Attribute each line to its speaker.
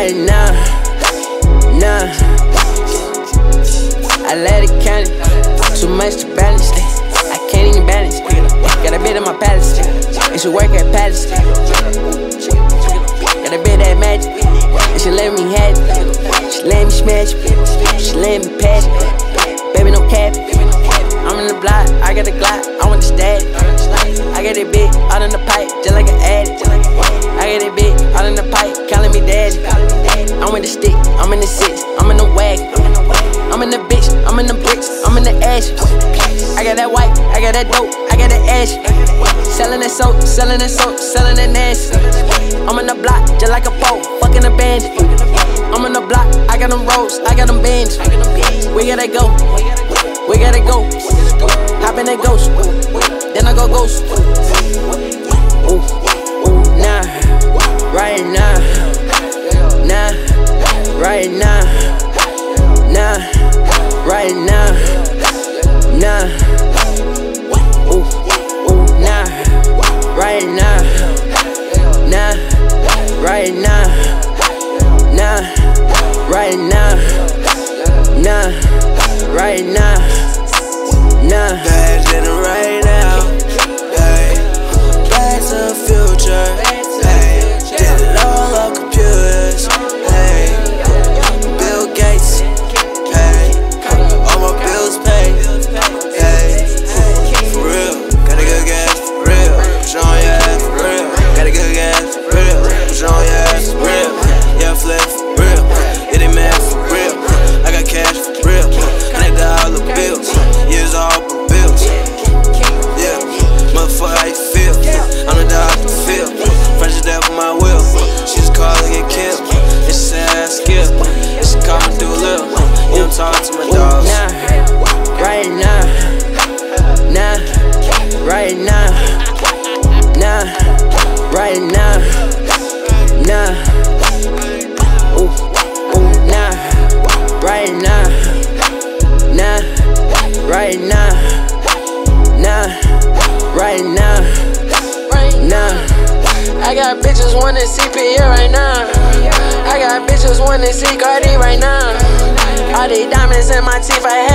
Speaker 1: right now, nah, too much to balance. I can't even balance. Got a bit in my palace, and she work at palace. Got a bit that magic, and she let me have it. She let me smash it, she let me pass it. Baby, no cap. I'm in the block, I got a Glock, I want the stat. I got it big, out in the pipe, just like an addict. I got it big, out in the pipe, calling me daddy. I'm in the stick, I'm in the six, I got that dope, I got that ash. Selling that soap, selling that soap, selling that nasty. I'm in the block, just like a pole, fucking a bandit. I'm in the block, I got them rolls, I got them bands. We gotta go, we gotta go. Hop in that ghost, then I go ghost. Ooh, ooh, nah, right now, nah, right now, nah, right now, nah.
Speaker 2: Talk to my dogs.
Speaker 1: nah, right now, nah, right now, nah, right now, nah. Ooh, ooh, nah, right now, nah, right now, nah, right now, nah. I got bitches see Pierre right now. I got bitches wanna see Cardi right now. All these diamonds in my teeth, I